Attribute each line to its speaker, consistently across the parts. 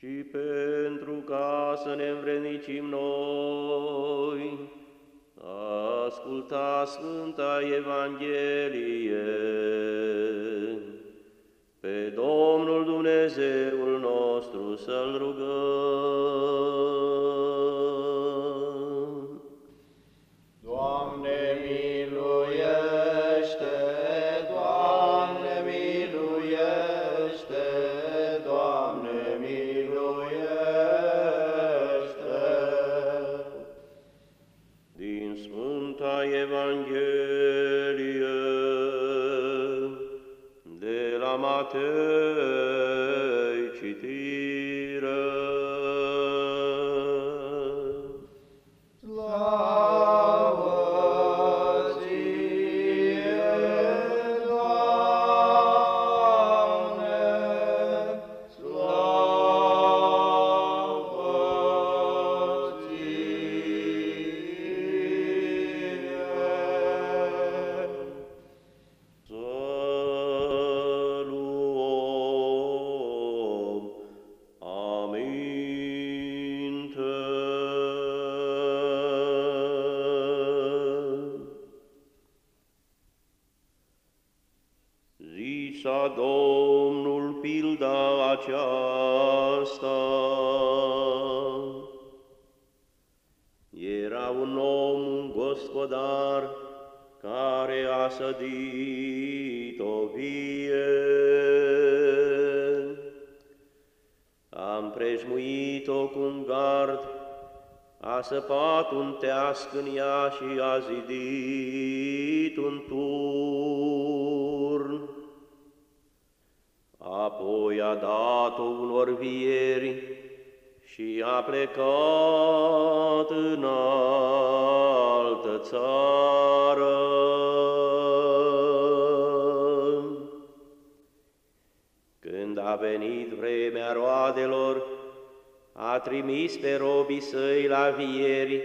Speaker 1: și pentru ca să ne învrednicim noi, asculta Sfânta Evanghelie pe Domnul Dumnezeul nostru să-L rugăm. Gospodar, care a sădit o vie. A împrejmuit-o cu un gard, a săpat un teasc în ea și a zidit un turn. Apoi a dat-o unor vieri și a plecat în altă țară. Când a venit vremea roadelor, a trimis pe robii săi la vieri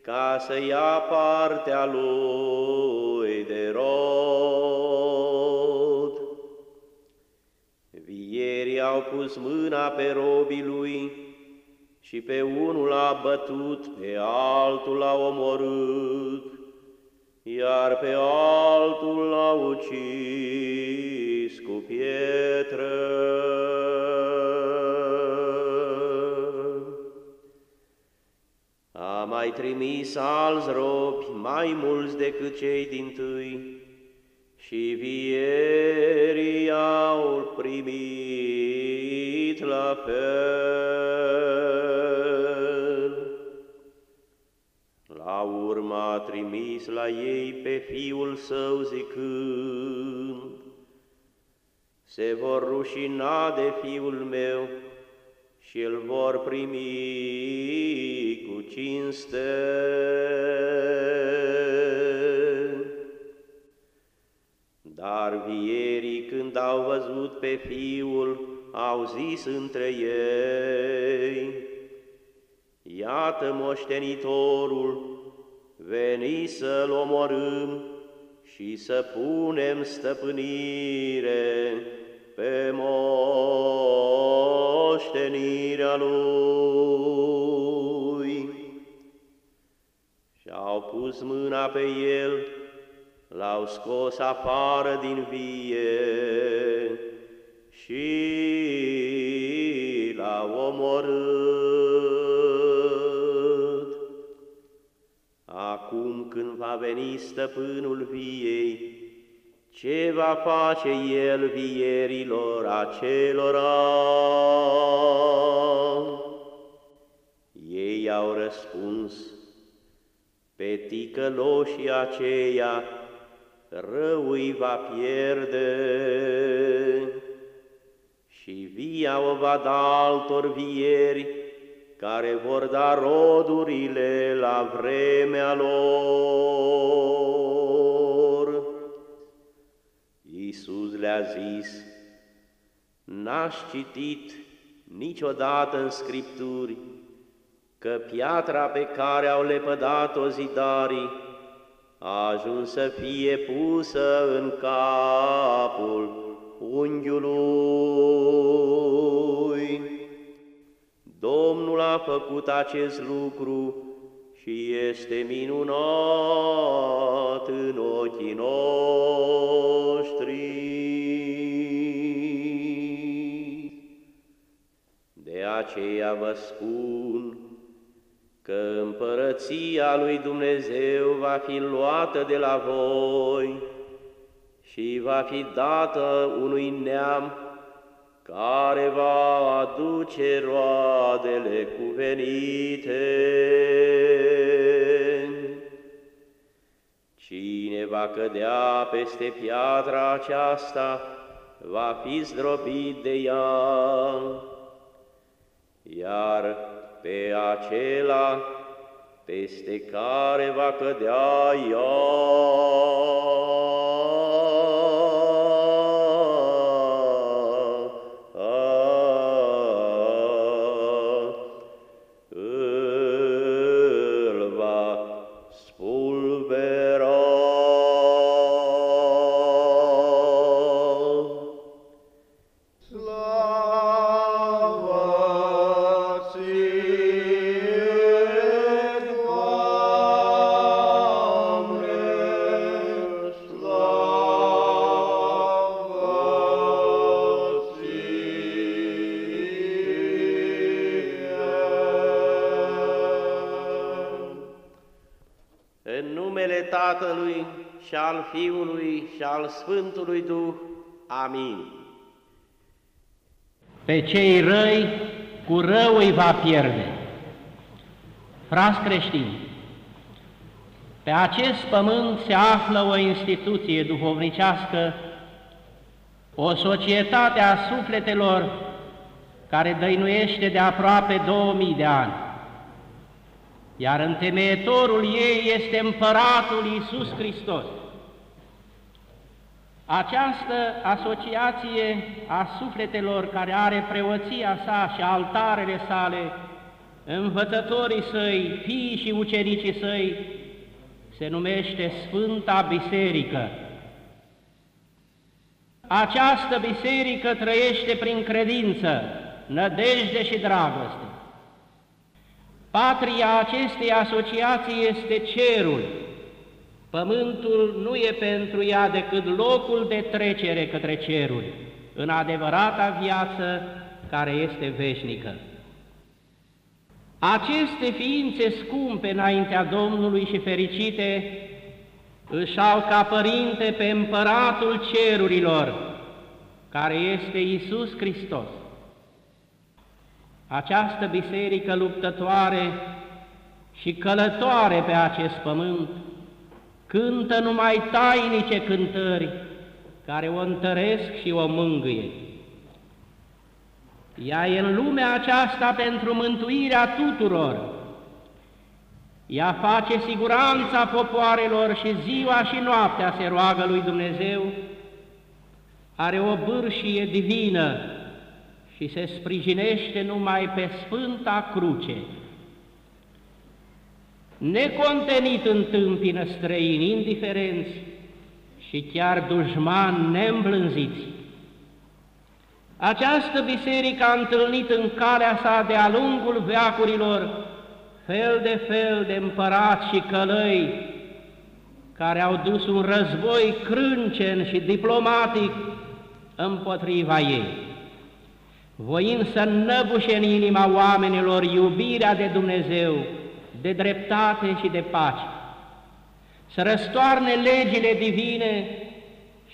Speaker 1: ca să ia partea lui de rod. Vierii au pus mâna pe robii lui și pe unul a bătut, pe altul l-a omorât, iar pe altul l-a ucis cu pietre. A mai trimis alți robi, mai mulți decât cei din tâi, și vierii au primit la fel. Trimis la ei pe fiul său zicând, Se vor rușina de fiul meu și îl vor primi cu cinste. Dar vierii când au văzut pe fiul, au zis între ei, Iată moștenitorul, veni să-l omorâm și să punem stăpânire pe moștenirea lui. Și-au pus mâna pe el, l-au scos afară din vie și l-au omorât. Va veni stăpânul viei, ce va face el vierilor acelora? Ei au răspuns, pe ticăloșii aceia rău îi va pierde și via o va da altor vieri care vor da rodurile la vremea lor. Iisus le-a zis, N-aș citit niciodată în Scripturi că piatra pe care au lepădat-o zidarii a ajuns să fie pusă în capul unghiului. Domnul a făcut acest lucru și este minunat în ochii noștri. De aceea vă spun că împărăția lui Dumnezeu va fi luată de la voi și va fi dată unui neam care va aduce roadele cuvenite. Cine va cădea peste piatra aceasta, va fi zdrobit de ea, iar pe acela peste care va cădea ea, Fiului și al Sfântului Duh. Amin.
Speaker 2: Pe cei răi cu rău îi va pierde. Frați creștini, pe acest pământ se află o instituție duhovnicească, o societate a sufletelor care dăinuiește de aproape 2000 de ani iar întemeietorul ei este împăratul Iisus Hristos. Această asociație a sufletelor care are preoția sa și altarele sale, învățătorii săi, fiii și ucenicii săi, se numește Sfânta Biserică. Această biserică trăiește prin credință, nădejde și dragoste. Patria acestei asociații este cerul. Pământul nu e pentru ea decât locul de trecere către cerul, în adevărata viață care este veșnică. Aceste ființe scumpe înaintea Domnului și fericite își au ca părinte pe împăratul cerurilor, care este Isus Hristos această biserică luptătoare și călătoare pe acest pământ, cântă numai tainice cântări care o întăresc și o mângâie. Ea e în lumea aceasta pentru mântuirea tuturor. Ea face siguranța popoarelor și ziua și noaptea se roagă lui Dumnezeu, are o bârșie divină și se sprijinește numai pe Sfânta Cruce. Necontenit întâmpină străini indiferenți și chiar dușmani neîmblânziți. Această biserică a întâlnit în calea sa de-a lungul veacurilor fel de fel de împărați și călăi care au dus un război crâncen și diplomatic împotriva ei voind să năbușe în inima oamenilor iubirea de Dumnezeu, de dreptate și de pace, să răstoarne legile divine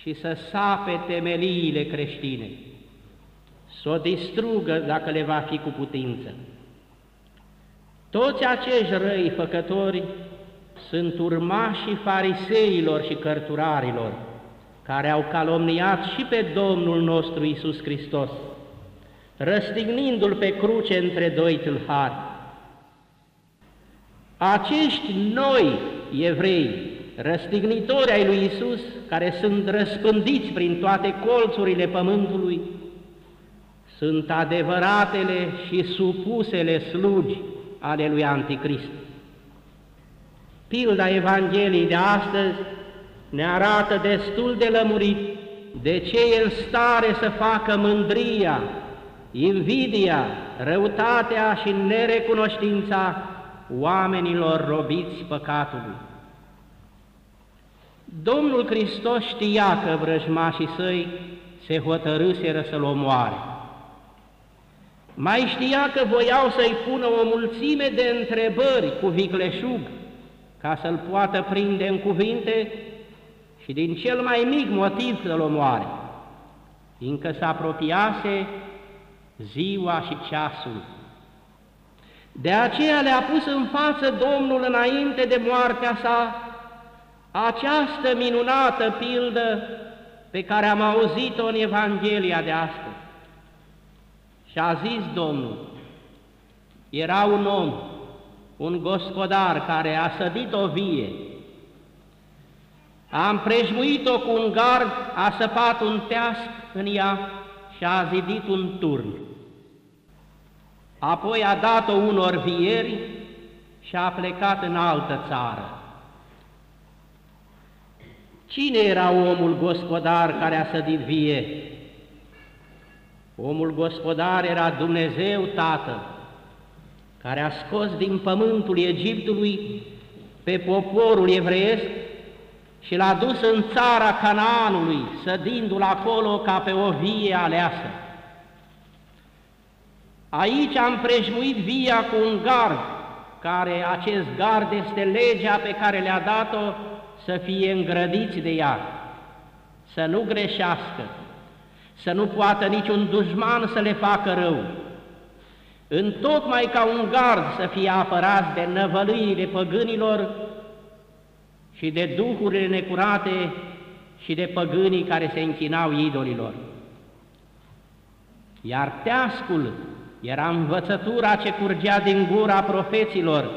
Speaker 2: și să sape temeliile creștine, să o distrugă dacă le va fi cu putință. Toți acești răi făcători sunt urmașii fariseilor și cărturarilor, care au calomniat și pe Domnul nostru Isus Hristos, răstignindu-l pe cruce între doi tâlhari. Acești noi evrei, răstignitori ai lui Isus, care sunt răspândiți prin toate colțurile pământului, sunt adevăratele și supusele slugi ale lui Anticrist. Pilda Evangheliei de astăzi ne arată destul de lămurit de ce el stare să facă mândria invidia, răutatea și nerecunoștința oamenilor robiți păcatului. Domnul Hristos știa că vrăjmașii săi se hotărâseră să-l omoare. Mai știa că voiau să-i pună o mulțime de întrebări cu vicleșug, ca să-l poată prinde în cuvinte și din cel mai mic motiv să-l omoare, fiindcă se apropiase ziua și ceasul. De aceea le-a pus în față Domnul înainte de moartea sa această minunată pildă pe care am auzit-o în Evanghelia de astăzi. Și a zis Domnul, era un om, un gospodar care a sădit o vie, a împrejmuit-o cu un gard, a săpat un teasc în ea și a zidit un turn. Apoi a dat-o unor vieri și a plecat în altă țară. Cine era omul gospodar care a sădit vie? Omul gospodar era Dumnezeu Tatăl, care a scos din pământul Egiptului pe poporul evreiesc și l-a dus în țara Canaanului, sădindu-l acolo ca pe o vie aleasă. Aici am prejmuit via cu un gard, care acest gard este legea pe care le-a dat-o să fie îngrădiți de ea, să nu greșească, să nu poată niciun dușman să le facă rău, în tocmai ca un gard să fie apărat de năvălâile păgânilor și de duhurile necurate și de păgânii care se închinau idolilor. Iar teascul era învățătura ce curgea din gura profeților,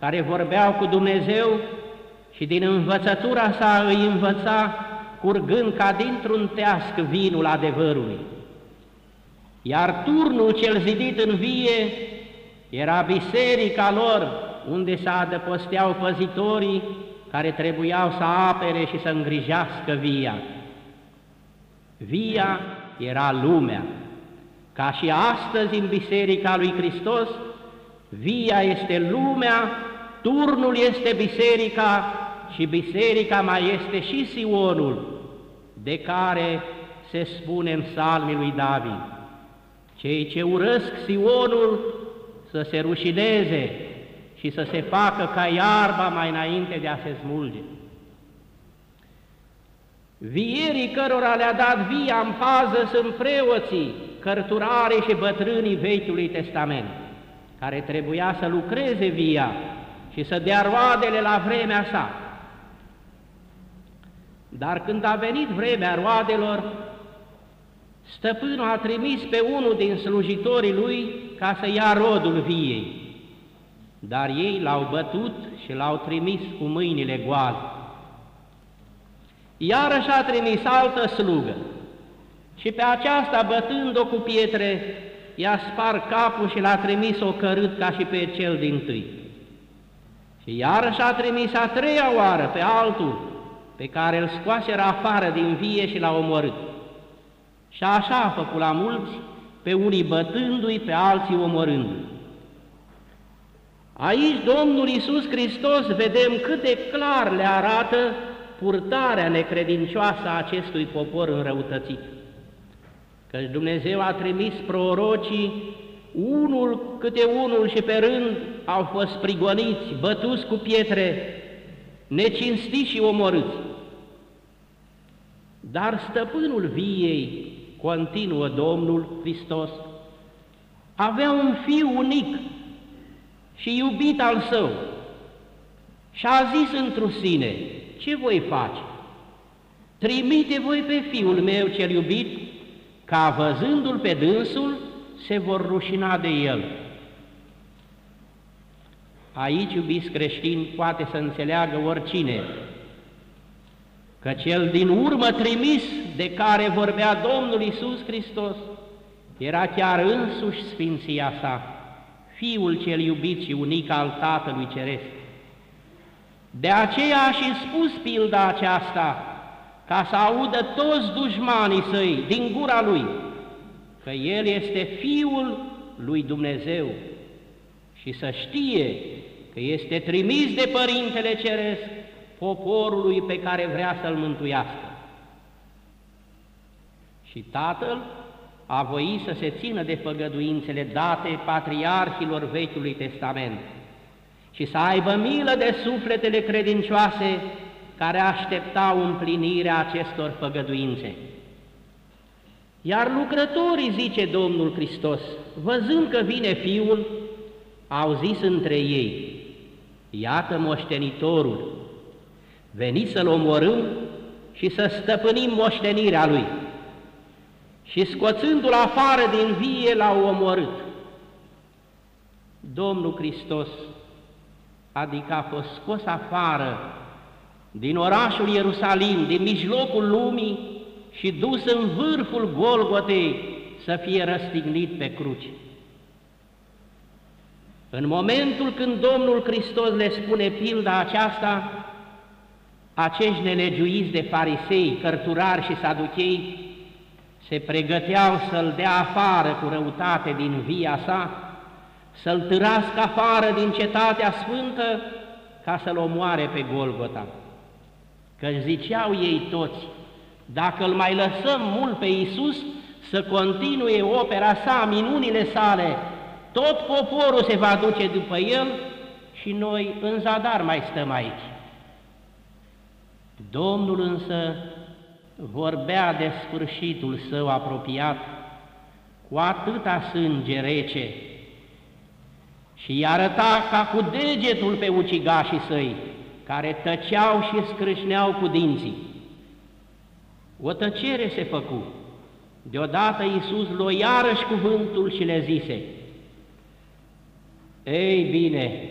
Speaker 2: care vorbeau cu Dumnezeu și din învățătura sa îi învăța curgând ca dintr-un teasc vinul adevărului. Iar turnul cel zidit în vie era biserica lor, unde se adăposteau păzitorii care trebuiau să apere și să îngrijească via. Via era lumea. Ca și astăzi în Biserica lui Hristos, via este lumea, turnul este biserica și biserica mai este și Sionul, de care se spune în psalmii lui David. Cei ce urăsc Sionul să se rușineze și să se facă ca iarba mai înainte de a se smulge. Vierii cărora le-a dat via în pază sunt preoții, cărturare și bătrânii Vechiului Testament, care trebuia să lucreze via și să dea roadele la vremea sa. Dar când a venit vremea roadelor, stăpânul a trimis pe unul din slujitorii lui ca să ia rodul viei, dar ei l-au bătut și l-au trimis cu mâinile goale. Iarăși a trimis altă slugă și pe aceasta, bătând-o cu pietre, i-a spar capul și l-a trimis o cărât ca și pe cel din tâi. Și iarăși a trimis a treia oară pe altul, pe care îl scoaseră afară din vie și l-a omorât. Și așa a făcut la mulți, pe unii bătându-i, pe alții omorându-i. Aici Domnul Iisus Hristos vedem cât de clar le arată purtarea necredincioasă a acestui popor înrăutățit. Căci Dumnezeu a trimis prorocii, unul câte unul și pe rând au fost prigoniți, bătuți cu pietre, necinstiți și omorâți. Dar stăpânul viei, continuă Domnul Hristos, avea un fiu unic și iubit al său și a zis într sine, ce voi face? Trimite voi pe fiul meu cel iubit, ca văzându-l pe dânsul, se vor rușina de el. Aici, iubiți creștini, poate să înțeleagă oricine că cel din urmă trimis de care vorbea Domnul Isus Hristos era chiar însuși Sfinția sa, Fiul cel iubit și unic al Tatălui Ceresc. De aceea a și spus pilda aceasta, ca să audă toți dușmanii săi din gura lui, că El este Fiul lui Dumnezeu și să știe că este trimis de Părintele Ceresc poporului pe care vrea să-l mântuiască. Și Tatăl a voit să se țină de făgăduințele date patriarhilor Vechiului Testament și să aibă milă de sufletele credincioase care așteptau împlinirea acestor făgăduințe. Iar lucrătorii, zice Domnul Hristos, văzând că vine Fiul, au zis între ei, iată moștenitorul, veniți să-l omorâm și să stăpânim moștenirea lui. Și scoțându-l afară din vie, l-au omorât. Domnul Hristos, adică a fost scos afară din orașul Ierusalim, din mijlocul lumii și dus în vârful Golgotei să fie răstignit pe cruce. În momentul când Domnul Hristos le spune pilda aceasta, acești nelegiuiți de farisei, cărturari și saduchei se pregăteau să-l dea afară cu răutate din via sa, să-l târască afară din cetatea sfântă ca să-l omoare pe Golgota. Că ziceau ei toți, dacă îl mai lăsăm mult pe Iisus să continue opera sa, minunile sale, tot poporul se va duce după el și noi în zadar mai stăm aici. Domnul însă vorbea de sfârșitul său apropiat cu atâta sânge rece și îi arăta ca cu degetul pe ucigașii săi, care tăceau și scrâșneau cu dinții. O tăcere se făcu. Deodată Iisus luă iarăși cuvântul și le zise, Ei bine,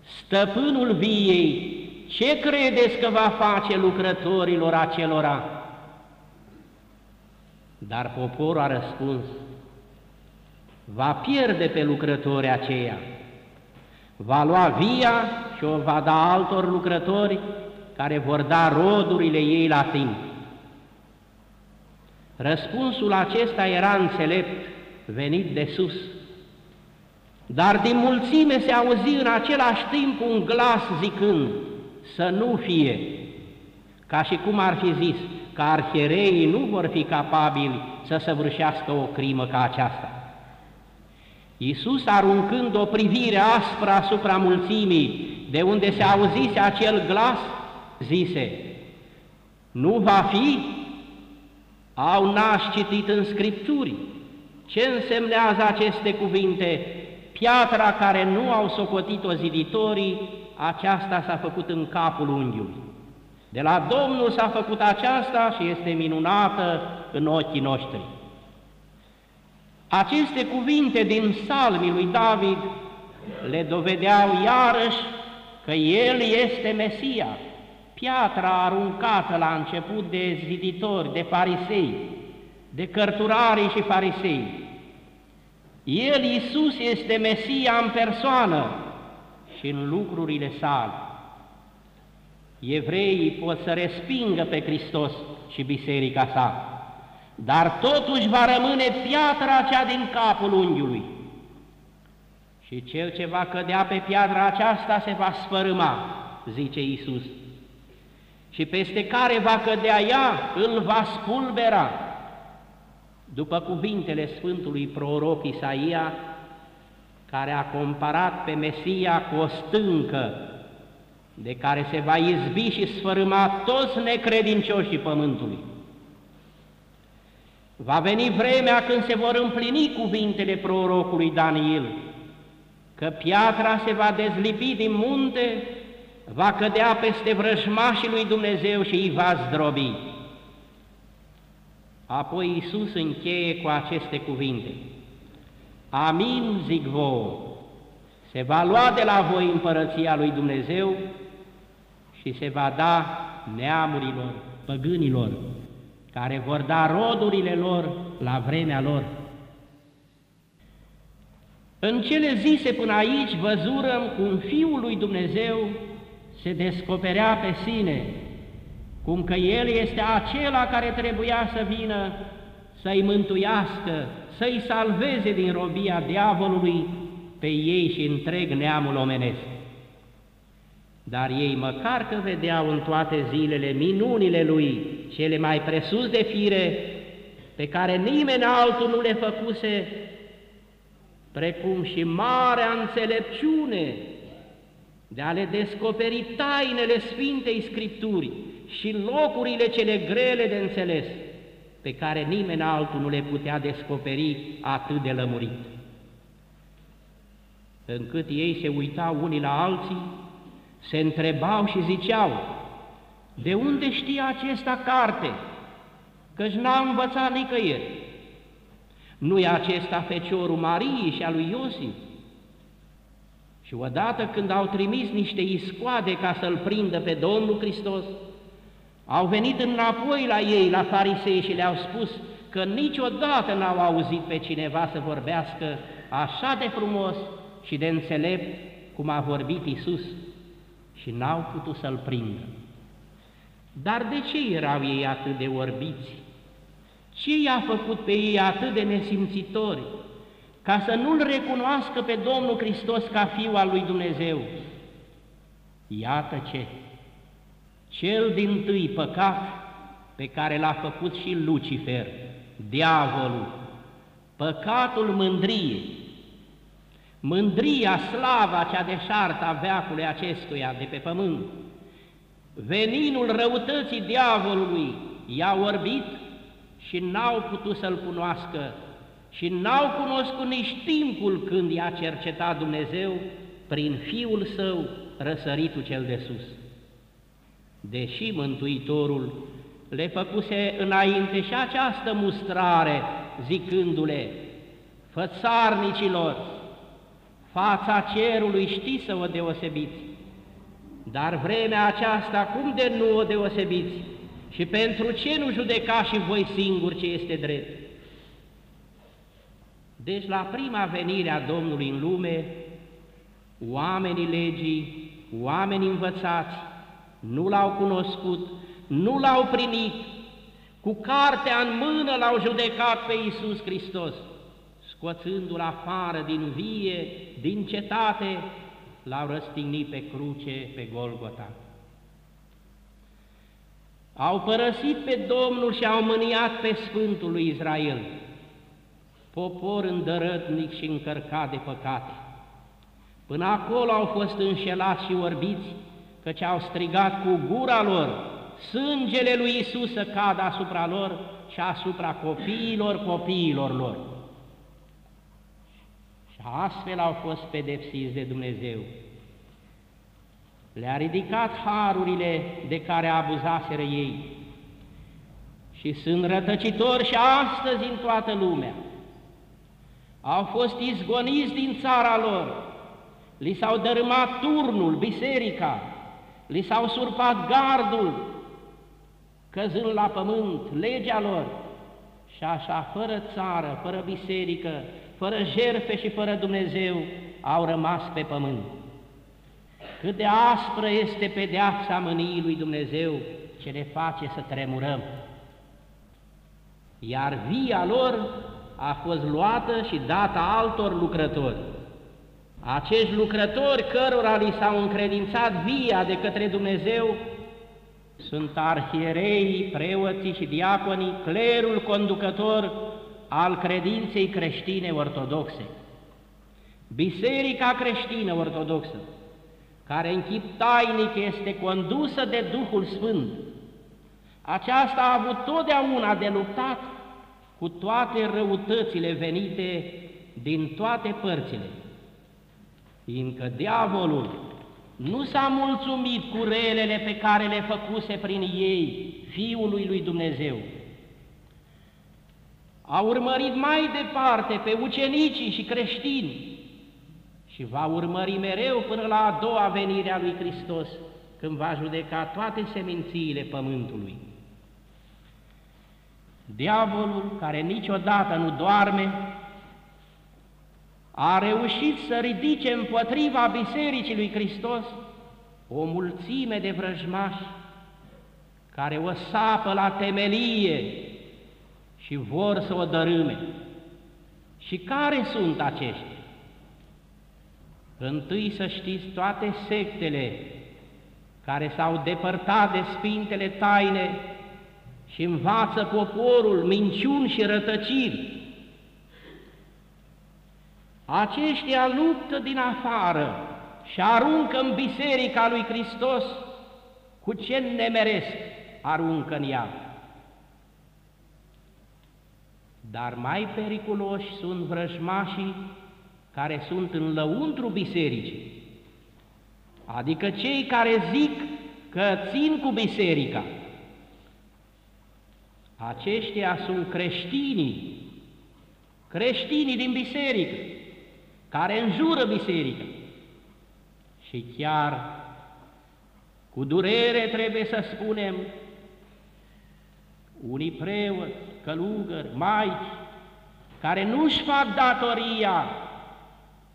Speaker 2: stăpânul viei, ce credeți că va face lucrătorilor acelora? Dar poporul a răspuns, va pierde pe lucrătorii aceia, va lua via și o va da altor lucrători care vor da rodurile ei la timp. Răspunsul acesta era înțelept, venit de sus, dar din mulțime se auzi în același timp un glas zicând, să nu fie, ca și cum ar fi zis că arhiereii nu vor fi capabili să săvârșească o crimă ca aceasta. Iisus, aruncând o privire aspră asupra mulțimii, de unde se auzise acel glas, zise, Nu va fi? Au n-aș citit în Scripturi. Ce însemnează aceste cuvinte? Piatra care nu au socotit-o ziditorii, aceasta s-a făcut în capul unghiului. De la Domnul s-a făcut aceasta și este minunată în ochii noștri. Aceste cuvinte din salmii lui David le dovedeau iarăși că El este Mesia, piatra aruncată la început de ziditori, de farisei, de cărturarii și farisei. El, Iisus, este Mesia în persoană, și în lucrurile sale. Evreii pot să respingă pe Hristos și biserica sa, dar totuși va rămâne piatra cea din capul unghiului. Și cel ce va cădea pe piatra aceasta se va sfărâma, zice Iisus, și peste care va cădea ea, îl va spulbera. După cuvintele Sfântului proroc Isaia, care a comparat pe Mesia cu o stâncă de care se va izbi și sfărâma toți necredincioșii pământului. Va veni vremea când se vor împlini cuvintele prorocului Daniel, că piatra se va dezlipi din munte, va cădea peste vrăjmașii lui Dumnezeu și îi va zdrobi. Apoi Iisus încheie cu aceste cuvinte. Amin, zic vouă, se va lua de la voi împărăția lui Dumnezeu și se va da neamurilor, păgânilor, care vor da rodurile lor la vremea lor. În cele zise până aici văzurăm cum Fiul lui Dumnezeu se descoperea pe sine, cum că El este acela care trebuia să vină să-i mântuiască, să-i salveze din robia diavolului pe ei și întreg neamul omenesc. Dar ei, măcar că vedeau în toate zilele minunile lui, cele mai presus de fire, pe care nimeni altul nu le făcuse, precum și marea înțelepciune de a le descoperi tainele Sfintei Scripturii și locurile cele grele de înțeles, pe care nimeni altul nu le putea descoperi atât de lămurit. Încât ei se uitau unii la alții, se întrebau și ziceau, de unde știe acesta carte? Căci n-a învățat nicăieri. Nu-i acesta feciorul Mariei și a lui Iosif? Și odată când au trimis niște iscoade ca să-L prindă pe Domnul Hristos, au venit înapoi la ei, la farisei și le-au spus că niciodată n-au auzit pe cineva să vorbească așa de frumos și de înțelept cum a vorbit Isus și n-au putut să-L prindă. Dar de ce erau ei atât de orbiți? Ce i-a făcut pe ei atât de nesimțitori ca să nu-L recunoască pe Domnul Hristos ca Fiul al lui Dumnezeu? Iată ce! Cel din tâi păcat pe care l-a făcut și Lucifer, diavolul, păcatul mândriei, mândria, slava cea deșartă a veacului acestuia de pe pământ, veninul răutății diavolului i-a orbit și n-au putut să-L cunoască și n-au cunoscut nici timpul când i-a cercetat Dumnezeu prin Fiul Său, răsăritul cel de sus. Deși Mântuitorul le făcuse înainte și această mustrare, zicându-le, fățarnicilor, fața cerului știți să o deosebiți, dar vremea aceasta cum de nu o deosebiți? Și pentru ce nu judecați și voi singuri ce este drept? Deci la prima venire a Domnului în lume, oamenii legii, oamenii învățați, nu l-au cunoscut, nu l-au primit, cu cartea în mână l-au judecat pe Iisus Hristos, scoțându-l afară din vie, din cetate, l-au răstignit pe cruce, pe Golgota. Au părăsit pe Domnul și au mâniat pe Sfântul lui Israel, popor îndărătnic și încărcat de păcate. Până acolo au fost înșelați și orbiți, căci au strigat cu gura lor, sângele lui Isus să cadă asupra lor și asupra copiilor copiilor lor. Și astfel au fost pedepsiți de Dumnezeu. Le-a ridicat harurile de care abuzaseră ei și sunt rătăcitori și astăzi în toată lumea. Au fost izgoniți din țara lor, li s-au dărâmat turnul, biserica, li s-au surpat gardul, căzând la pământ, legea lor, și așa, fără țară, fără biserică, fără jerfe și fără Dumnezeu, au rămas pe pământ. Cât de aspră este pedeapsa mâniei lui Dumnezeu ce ne face să tremurăm. Iar via lor a fost luată și dată altor lucrători. Acești lucrători cărora li s-au încredințat via de către Dumnezeu sunt arhierei, preoții și diaconii, clerul conducător al credinței creștine ortodoxe. Biserica creștină ortodoxă, care în chip tainic este condusă de Duhul Sfânt, aceasta a avut totdeauna de luptat cu toate răutățile venite din toate părțile, fiindcă diavolul nu s-a mulțumit cu relele pe care le făcuse prin ei, Fiului lui Dumnezeu. A urmărit mai departe pe ucenicii și creștini și va urmări mereu până la a doua venire a lui Hristos, când va judeca toate semințiile pământului. Diavolul, care niciodată nu doarme, a reușit să ridice împotriva Bisericii lui Hristos o mulțime de vrăjmași care o sapă la temelie și vor să o dărâme. Și care sunt aceștia? Întâi să știți toate sectele care s-au depărtat de Sfintele Taine și învață poporul minciuni și rătăciri. Aceștia luptă din afară și aruncă în biserica lui Hristos cu ce nemeresc aruncă în ea. Dar mai periculoși sunt vrăjmașii care sunt în lăuntru bisericii, adică cei care zic că țin cu biserica. Aceștia sunt creștinii, creștinii din biserică, care înjură biserica. Și chiar cu durere trebuie să spunem, unii preoți, călugări, maici, care nu-și fac datoria,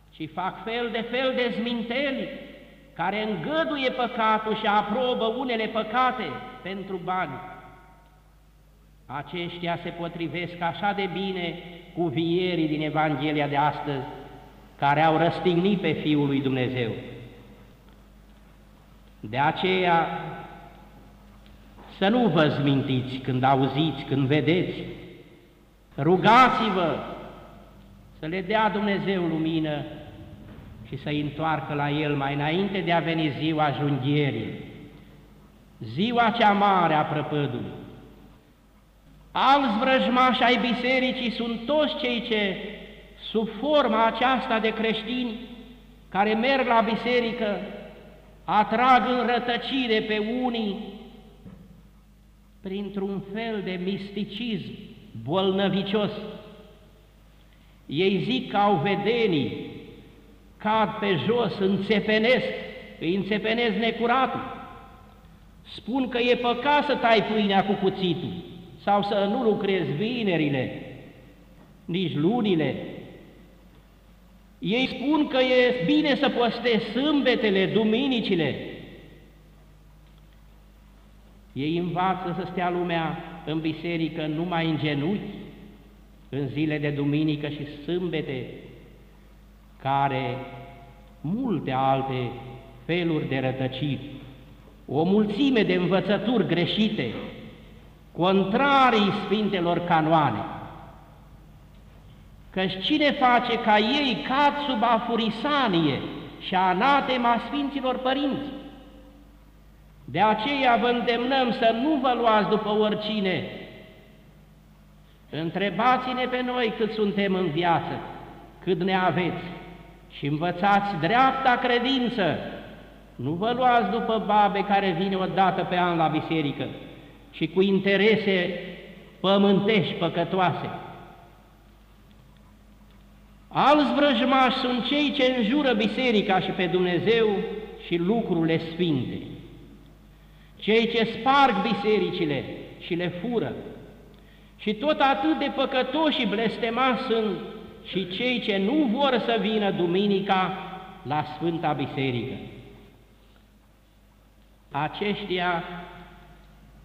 Speaker 2: ci fac fel de fel de zminteli, care îngăduie păcatul și aprobă unele păcate pentru bani. Aceștia se potrivesc așa de bine cu vierii din Evanghelia de astăzi, care au răstignit pe Fiul lui Dumnezeu. De aceea, să nu vă zmintiți când auziți, când vedeți, rugați-vă să le dea Dumnezeu lumină și să-i întoarcă la El mai înainte de a veni ziua junghierii, ziua cea mare a prăpădului. Alți vrăjmași ai bisericii sunt toți cei ce, sub forma aceasta de creștini, care merg la biserică, atrag în rătăcire pe unii printr-un fel de misticism bolnăvicios. Ei zic că au vedenii, cad pe jos, înțepenesc, îi înțepenesc necuratul. Spun că e păcat să tai pâinea cu cuțitul sau să nu lucrezi vinerile, nici lunile. Ei spun că e bine să postezi sâmbetele, duminicile. Ei învață să stea lumea în biserică numai în genunchi, în zile de duminică și sâmbete, care multe alte feluri de rătăciri, o mulțime de învățături greșite, contrarii Sfintelor Canoane. Căci cine face ca ei cad sub afurisanie și anatema Sfinților Părinți? De aceea vă îndemnăm să nu vă luați după oricine. Întrebați-ne pe noi cât suntem în viață, cât ne aveți și învățați dreapta credință. Nu vă luați după babe care vine o dată pe an la biserică și cu interese pământești păcătoase. Alți vrăjmași sunt cei ce înjură biserica și pe Dumnezeu și lucrurile sfinte, cei ce sparg bisericile și le fură, și tot atât de păcătoși și blestemați sunt și cei ce nu vor să vină duminica la Sfânta Biserică. Aceștia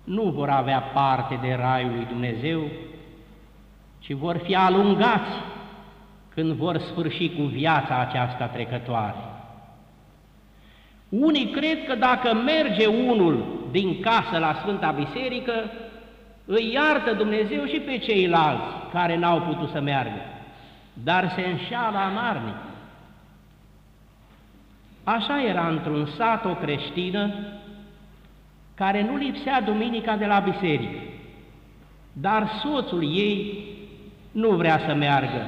Speaker 2: nu vor avea parte de Raiul lui Dumnezeu, ci vor fi alungați când vor sfârși cu viața aceasta trecătoare. Unii cred că dacă merge unul din casă la Sfânta Biserică, îi iartă Dumnezeu și pe ceilalți care n-au putut să meargă dar se înșeală amarnic. Așa era într-un sat o creștină care nu lipsea duminica de la biserică, dar soțul ei nu vrea să meargă,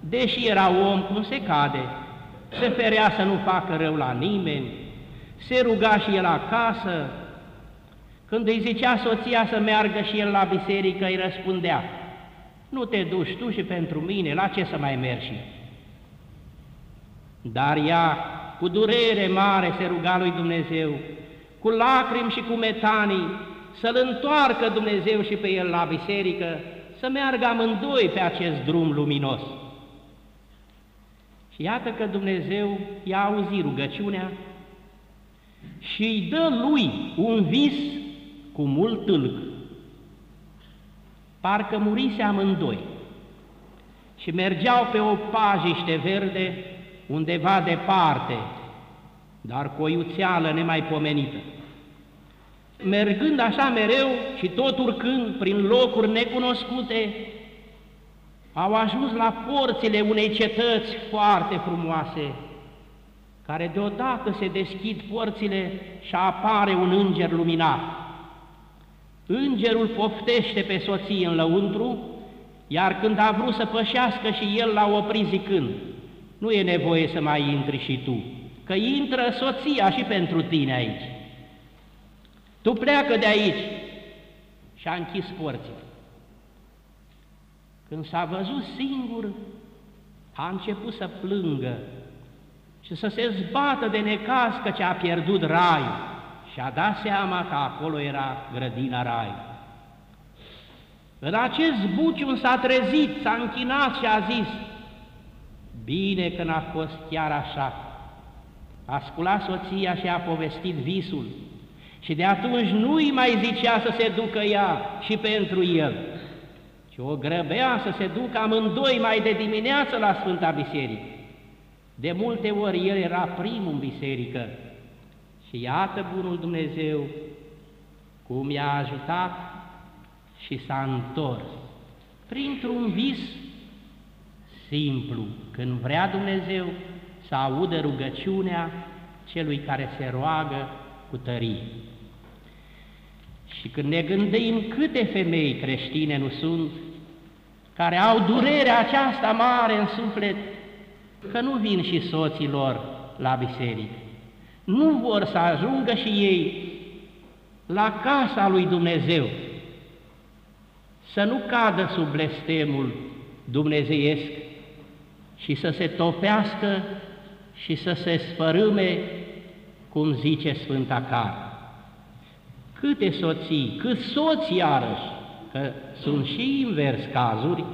Speaker 2: deși era om cum se cade, se ferea să nu facă rău la nimeni, se ruga și el acasă, când îi zicea soția să meargă și el la biserică, îi răspundea, nu te duci tu și pentru mine, la ce să mai mergi? Dar ea, cu durere mare, se ruga lui Dumnezeu, cu lacrimi și cu metanii, să-L întoarcă Dumnezeu și pe el la biserică, să meargă amândoi pe acest drum luminos. Și iată că Dumnezeu i-a auzit rugăciunea și îi dă lui un vis cu mult tâlc. parcă murise amândoi și mergeau pe o pajiște verde undeva departe, dar cu o iuțeală nemaipomenită. Mergând așa mereu și tot urcând prin locuri necunoscute, au ajuns la porțile unei cetăți foarte frumoase, care deodată se deschid porțile și apare un înger luminat. Îngerul poftește pe soție în lăuntru, iar când a vrut să pășească și el l-a oprit zicând, nu e nevoie să mai intri și tu, că intră soția și pentru tine aici. Tu pleacă de aici și a închis porțile. Când s-a văzut singur, a început să plângă și să se zbată de necaz că ce a pierdut rai și a dat seama că acolo era grădina rai. În acest buciun s-a trezit, s-a închinat și a zis, bine că n-a fost chiar așa. A sculat soția și a povestit visul și de atunci nu-i mai zicea să se ducă ea și pentru el, ci o grăbea să se ducă amândoi mai de dimineață la Sfânta Biserică. De multe ori el era primul în biserică și iată Bunul Dumnezeu cum i-a ajutat și s-a întors printr-un vis simplu, când vrea Dumnezeu să audă rugăciunea celui care se roagă cu tărie. Și când ne gândim câte femei creștine nu sunt, care au durerea aceasta mare în suflet, că nu vin și soții lor la biserică. Nu vor să ajungă și ei la casa lui Dumnezeu, să nu cadă sub blestemul dumnezeiesc și să se topească și să se sfărâme, cum zice Sfânta Carte. Câte soții, cât soți iarăși, că sunt și invers cazuri,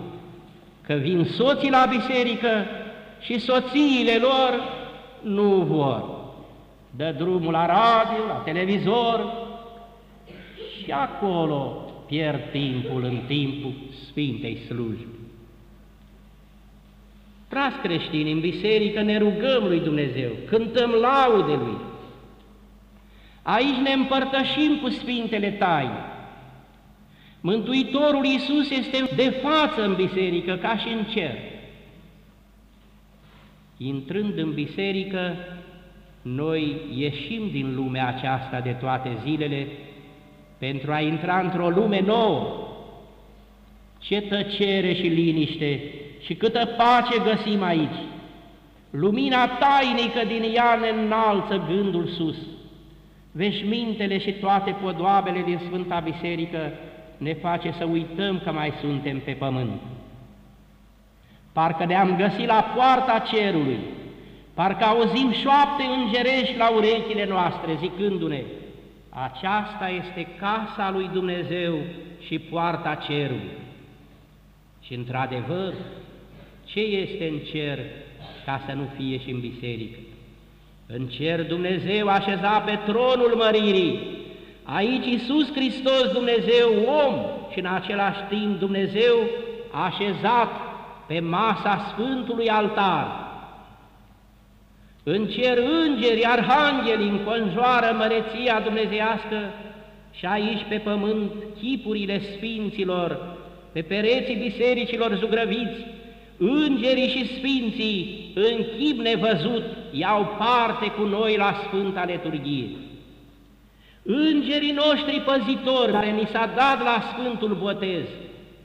Speaker 2: că vin soții la biserică și soțiile lor nu vor. Dă drumul la radio, la televizor și acolo pierd timpul în timpul Sfintei Slujbi. Tras creștini, în biserică ne rugăm lui Dumnezeu, cântăm laude lui. Aici ne împărtășim cu Sfintele Taine. Mântuitorul Iisus este de față în biserică, ca și în cer. Intrând în biserică, noi ieșim din lumea aceasta de toate zilele pentru a intra într-o lume nouă. Ce tăcere și liniște și câtă pace găsim aici! Lumina tainică din ea ne înalță gândul sus. Veșmintele și toate podoabele din Sfânta Biserică ne face să uităm că mai suntem pe pământ. Parcă ne-am găsit la poarta cerului, parcă auzim șoapte îngerești la urechile noastre, zicându-ne, aceasta este casa lui Dumnezeu și poarta cerului. Și într-adevăr, ce este în cer ca să nu fie și în biserică? În cer Dumnezeu așeza pe tronul măririi, aici Iisus Hristos Dumnezeu om și în același timp Dumnezeu așezat pe masa Sfântului Altar. În cer îngeri, arhangheli înconjoară măreția dumnezeiască și aici pe pământ chipurile sfinților, pe pereții bisericilor zugrăviți, Îngerii și Sfinții, în chip nevăzut, iau parte cu noi la Sfânta Liturghie. Îngerii noștri păzitori, care ni s-a dat la Sfântul Botez,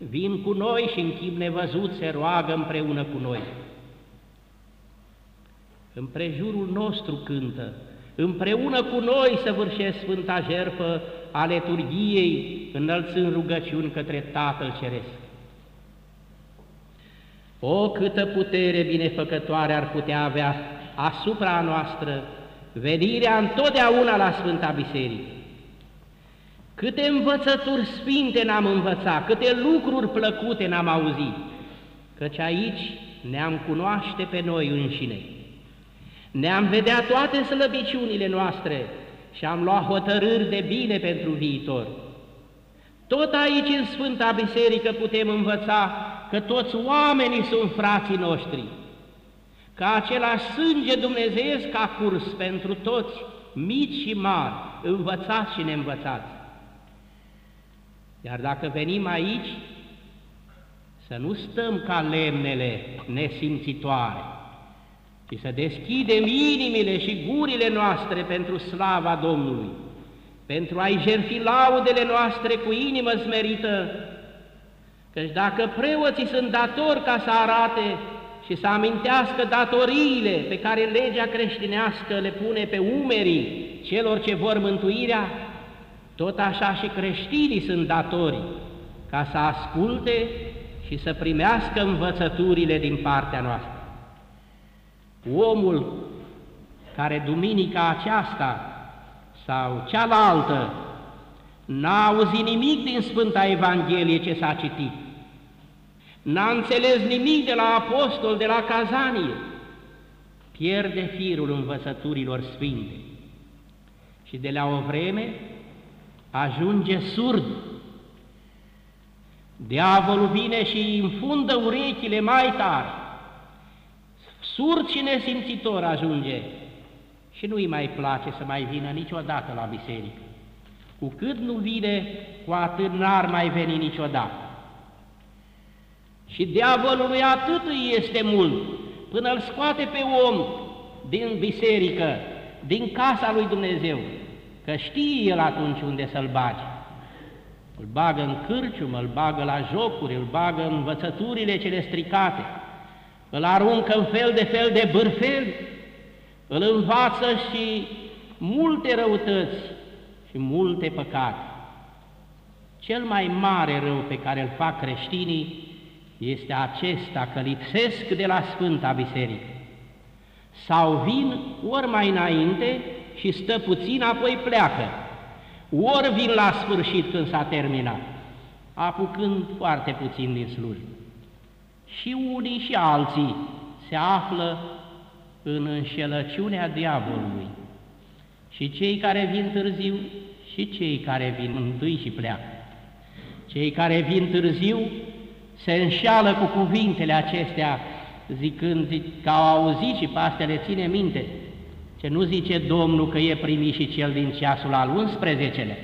Speaker 2: vin cu noi și în chip nevăzut se roagă împreună cu noi. Împrejurul nostru cântă, împreună cu noi săvârșesc Sfânta Jerfă a Liturghiei, înălțând rugăciuni către Tatăl Ceresc. O, câtă putere binefăcătoare ar putea avea asupra noastră venirea întotdeauna la Sfânta Biserică. Câte învățături sfinte n-am învățat, câte lucruri plăcute n-am auzit, căci aici ne-am cunoaște pe noi înșine. Ne-am vedea toate slăbiciunile noastre și am luat hotărâri de bine pentru viitor. Tot aici în Sfânta Biserică putem învăța că toți oamenii sunt frații noștri, că același sânge dumnezeiesc a curs pentru toți, mici și mari, învățați și neînvățați. Iar dacă venim aici, să nu stăm ca lemnele nesimțitoare, ci să deschidem inimile și gurile noastre pentru slava Domnului, pentru a-i jertfi laudele noastre cu inimă smerită, căci dacă preoții sunt datori ca să arate și să amintească datoriile pe care legea creștinească le pune pe umerii celor ce vor mântuirea, tot așa și creștinii sunt datori ca să asculte și să primească învățăturile din partea noastră. Omul care duminica aceasta sau cealaltă n-a auzit nimic din Sfânta Evanghelie ce s-a citit, n-a înțeles nimic de la apostol, de la cazanie, pierde firul învățăturilor sfinte. Și de la o vreme ajunge surd. Diavolul vine și infundă urechile mai tari, surd și nesimțitor ajunge și nu-i mai place să mai vină niciodată la biserică. Cu cât nu vine, cu atât n-ar mai veni niciodată. Și diavolului atât îi este mult, până îl scoate pe om din biserică, din casa lui Dumnezeu, că știe el atunci unde să-l bage. Îl bagă în cârciumă, îl bagă la jocuri, îl bagă în învățăturile cele stricate, îl aruncă în fel de fel de bârfeli, îl învață și multe răutăți și multe păcate. Cel mai mare rău pe care îl fac creștinii este acesta că lipsesc de la Sfânta Biserică. Sau vin ori mai înainte și stă puțin, apoi pleacă. Ori vin la sfârșit când s-a terminat, apucând foarte puțin din slujbă. Și unii și alții se află în înșelăciunea diavolului. Și cei care vin târziu și cei care vin întâi și pleacă. Cei care vin târziu se înșeală cu cuvintele acestea, zicând că au auzit și pe astea le ține minte, ce nu zice Domnul că e primit și cel din ceasul al 11-lea.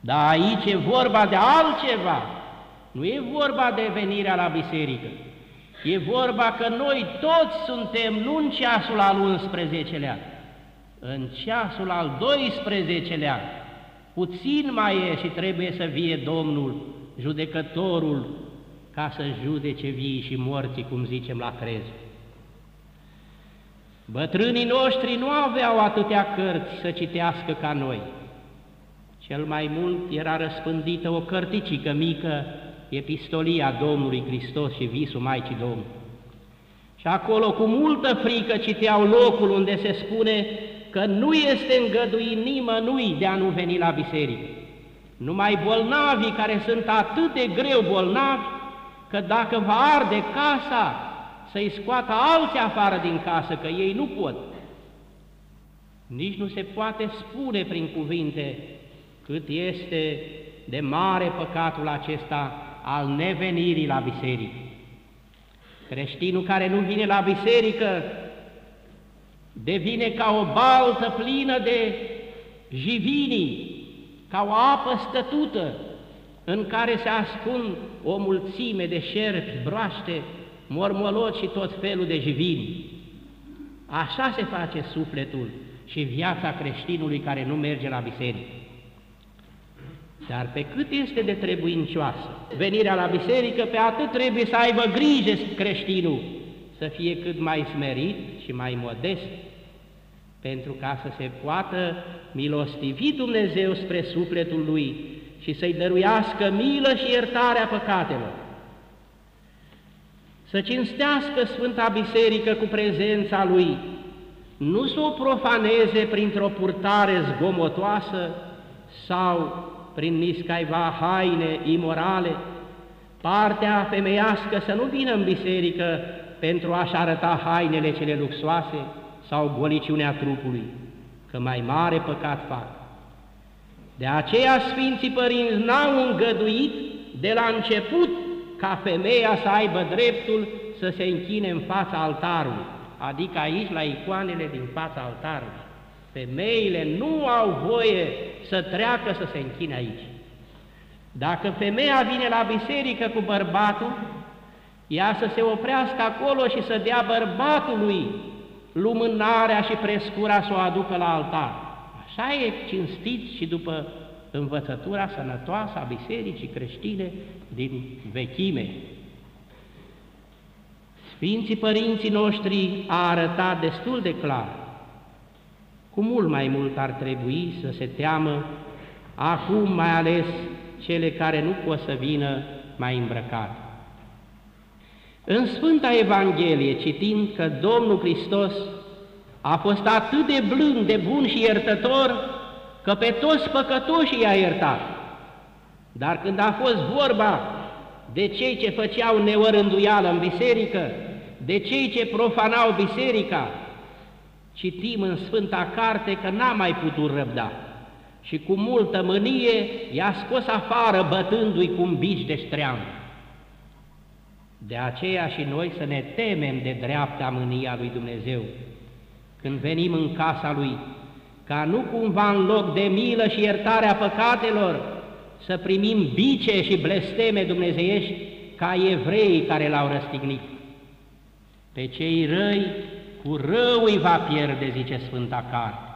Speaker 2: Dar aici e vorba de altceva, nu e vorba de venirea la biserică, e vorba că noi toți suntem nu în ceasul al 11-lea, în ceasul al 12-lea, puțin mai e și trebuie să vie Domnul, judecătorul, ca să judece vii și morții, cum zicem la crez. Bătrânii noștri nu aveau atâtea cărți să citească ca noi. Cel mai mult era răspândită o cărticică mică, epistolia Domnului Hristos și visul Maicii Domnului. Și acolo cu multă frică citeau locul unde se spune că nu este îngăduit nimănui de a nu veni la biserică. Numai bolnavii care sunt atât de greu bolnavi, că dacă va arde casa, să-i scoată alții afară din casă, că ei nu pot. Nici nu se poate spune prin cuvinte cât este de mare păcatul acesta al nevenirii la biserică. Creștinul care nu vine la biserică devine ca o baltă plină de jivinii, ca o apă stătută în care se ascund o mulțime de șerpi, broaște, mormoloci și tot felul de jivini. Așa se face sufletul și viața creștinului care nu merge la biserică. Dar pe cât este de trebuincioasă venirea la biserică, pe atât trebuie să aibă grijă creștinul să fie cât mai smerit și mai modest, pentru ca să se poată milostivi Dumnezeu spre sufletul lui și să-i dăruiască milă și iertarea păcatelor. Să cinstească Sfânta Biserică cu prezența Lui, nu să o profaneze printr-o purtare zgomotoasă sau prin niscaiva haine imorale, partea femeiască să nu vină în biserică pentru a-și arăta hainele cele luxoase sau goliciunea trupului, că mai mare păcat fac. De aceea Sfinții Părinți n-au îngăduit de la început ca femeia să aibă dreptul să se închine în fața altarului, adică aici la icoanele din fața altarului. Femeile nu au voie să treacă să se închine aici. Dacă femeia vine la biserică cu bărbatul, ea să se oprească acolo și să dea bărbatului lumânarea și prescura să o aducă la altar. Așa e cinstit și după învățătura sănătoasă a bisericii creștine din vechime. Sfinții părinții noștri a arătat destul de clar cu mult mai mult ar trebui să se teamă acum mai ales cele care nu pot să vină mai îmbrăcate. În Sfânta Evanghelie, citind că Domnul Hristos a fost atât de blând, de bun și iertător, că pe toți păcătoșii i-a iertat. Dar când a fost vorba de cei ce făceau neorânduială în biserică, de cei ce profanau biserica, citim în Sfânta Carte că n-a mai putut răbda și cu multă mânie i-a scos afară bătându-i cu un bici de ștream. De aceea și noi să ne temem de dreapta mânia lui Dumnezeu când venim în casa Lui, ca nu cumva în loc de milă și iertarea păcatelor să primim bice și blesteme dumnezeiești ca evreii care l-au răstignit. Pe cei răi cu rău îi va pierde, zice Sfânta Carte.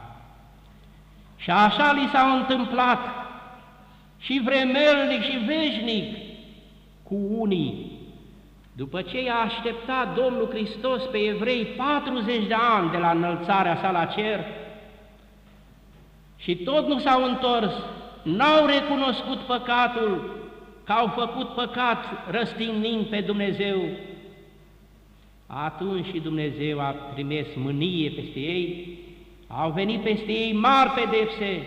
Speaker 2: Și așa li s-a întâmplat și vremelnic și veșnic cu unii. După ce i-a așteptat Domnul Hristos pe evrei 40 de ani de la înălțarea sa la cer și tot nu s-au întors, n-au recunoscut păcatul, că au făcut păcat răstignind pe Dumnezeu, atunci și Dumnezeu a trimis mânie peste ei, au venit peste ei mari pedepse,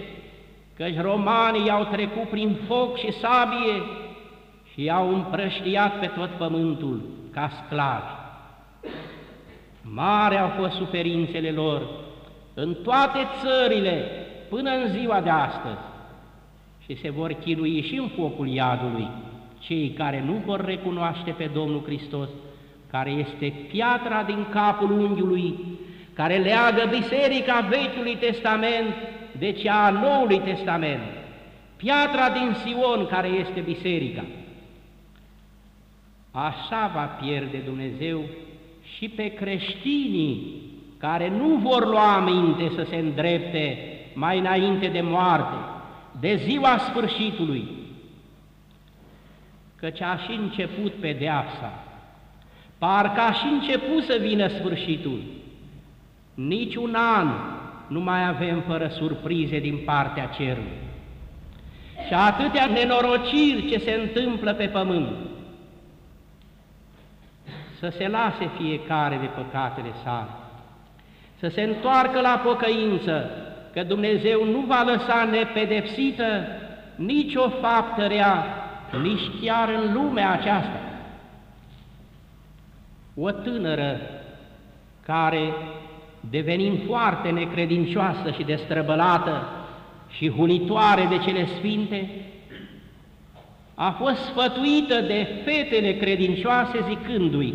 Speaker 2: căci romanii i-au trecut prin foc și sabie și i-au împrăștiat pe tot pământul ca sclavi. Mare au fost suferințele lor în toate țările până în ziua de astăzi și se vor chilui și în focul iadului cei care nu vor recunoaște pe Domnul Hristos care este piatra din capul unghiului, care leagă Biserica Vechiului Testament de cea a Noului Testament, piatra din Sion care este Biserica. Așa va pierde Dumnezeu și pe creștinii care nu vor lua aminte să se îndrepte mai înainte de moarte, de ziua sfârșitului, căci a și început pedeapsa, Parcă a și început să vină sfârșitul. Nici un an nu mai avem fără surprize din partea cerului. Și atâtea nenorociri ce se întâmplă pe pământ. Să se lase fiecare de păcatele sale, să se întoarcă la pocăință, că Dumnezeu nu va lăsa nepedepsită nicio faptă rea, nici chiar în lumea aceasta o tânără care, devenind foarte necredincioasă și destrăbălată și hunitoare de cele sfinte, a fost sfătuită de fetele credincioase zicându-i,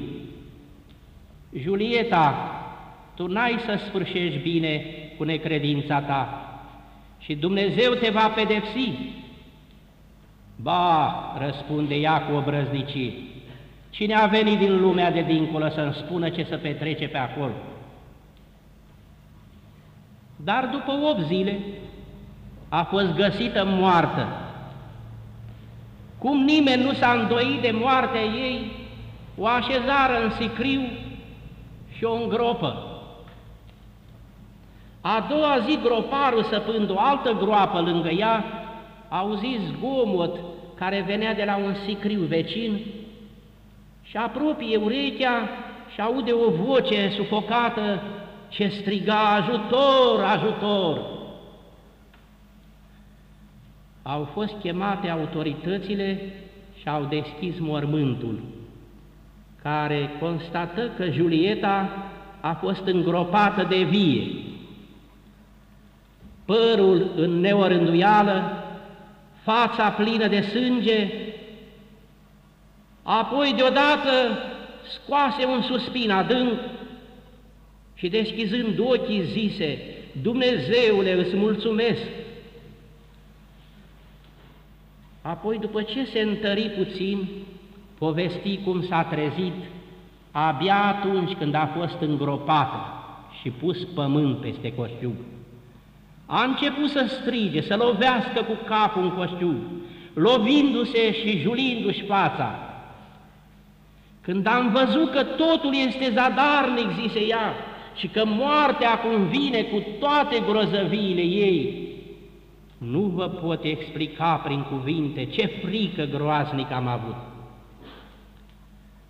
Speaker 2: Julieta, tu n-ai să sfârșești bine cu necredința ta și Dumnezeu te va pedepsi. Ba, răspunde ea cu obrăznicie, Cine a venit din lumea de dincolo să-mi spună ce să petrece pe acolo? Dar după 8 zile a fost găsită moartă. Cum nimeni nu s-a îndoit de moartea ei, o așezară în sicriu și o îngropă. A doua zi groparul săpând o altă groapă lângă ea, auzi zgomot care venea de la un sicriu vecin și apropie urechea și aude o voce sufocată ce striga ajutor, ajutor. Au fost chemate autoritățile și au deschis mormântul, care constată că Julieta a fost îngropată de vie. Părul în neorânduială fața plină de sânge, apoi deodată scoase un suspin adânc și deschizând ochii zise, Dumnezeule, îți mulțumesc. Apoi, după ce se întări puțin, povesti cum s-a trezit abia atunci când a fost îngropată și pus pământ peste coștiug. A început să strige, să lovească cu capul în coștiug, lovindu-se și julindu-și fața. Când am văzut că totul este zadarnic, zise ea, și că moartea acum vine cu toate grozăviile ei, nu vă pot explica prin cuvinte ce frică groaznică am avut.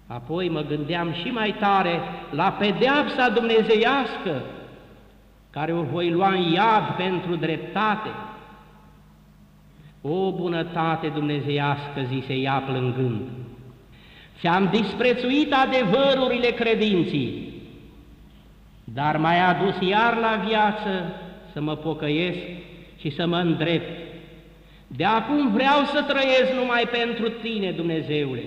Speaker 2: Apoi mă gândeam și mai tare la pedeapsa dumnezeiască, care o voi lua în iad pentru dreptate. O bunătate dumnezeiască, zise ea plângând, ți-am disprețuit adevărurile credinții, dar m-ai adus iar la viață să mă pocăiesc și să mă îndrept. De acum vreau să trăiesc numai pentru Tine, Dumnezeule.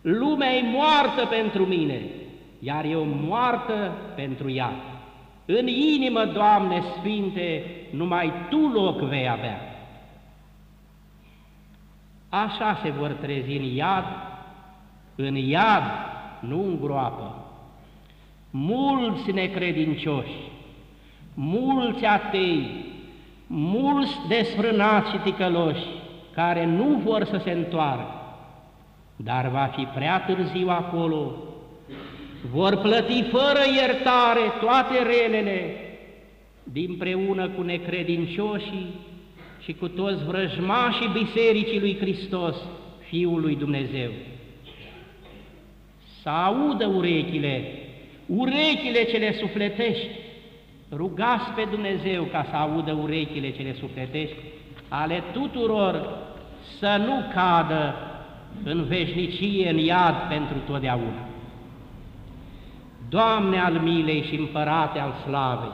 Speaker 2: Lumea e moartă pentru mine, iar eu moartă pentru ea. În inimă, Doamne Sfinte, numai Tu loc vei avea. Așa se vor trezi în iad, în iad, nu în groapă. Mulți necredincioși, mulți atei, mulți desfrânați și ticăloși, care nu vor să se întoarcă, dar va fi prea târziu acolo, vor plăti fără iertare toate relele, dinpreună cu necredincioșii și cu toți vrăjmașii Bisericii lui Hristos, Fiul lui Dumnezeu. Să audă urechile, urechile cele sufletești, rugați pe Dumnezeu ca să audă urechile cele sufletești ale tuturor să nu cadă în veșnicie, în iad pentru totdeauna. Doamne al milei și împărate al slavei,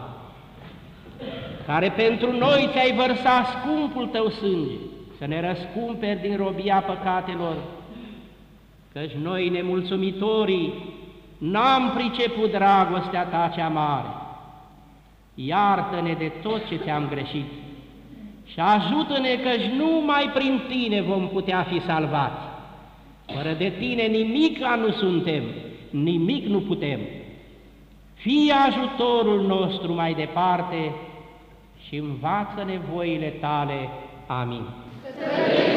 Speaker 2: care pentru noi ți-ai vărsat scumpul tău sânge, să ne răscumperi din robia păcatelor, căci noi, nemulțumitorii, n-am priceput dragostea ta cea mare. Iartă-ne de tot ce ți-am greșit și ajută-ne căci numai prin tine vom putea fi salvați. Fără de tine nimic nu suntem, nimic nu putem. Fie ajutorul nostru mai departe și învață nevoile tale. Amin. Să